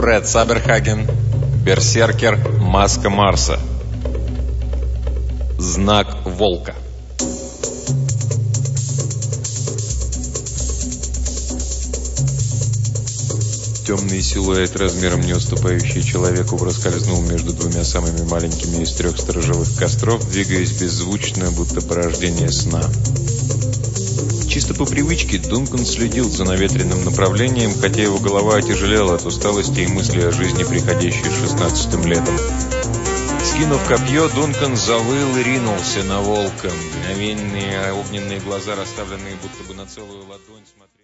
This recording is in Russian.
Фред Саберхаген, Берсеркер, Маска Марса. Знак Волка. Темный силуэт, размером не уступающий человеку, проскользнул между двумя самыми маленькими из трех сторожевых костров, двигаясь беззвучно, будто порождение сна. Чисто по привычке Дункан следил за наветренным направлением, хотя его голова отяжелела от усталости и мысли о жизни, приходящей шестнадцатым летом. Скинув копье, Дункан завыл и ринулся на волка. Мгновенные огненные глаза, расставленные будто бы на целую ладонь, смотрели.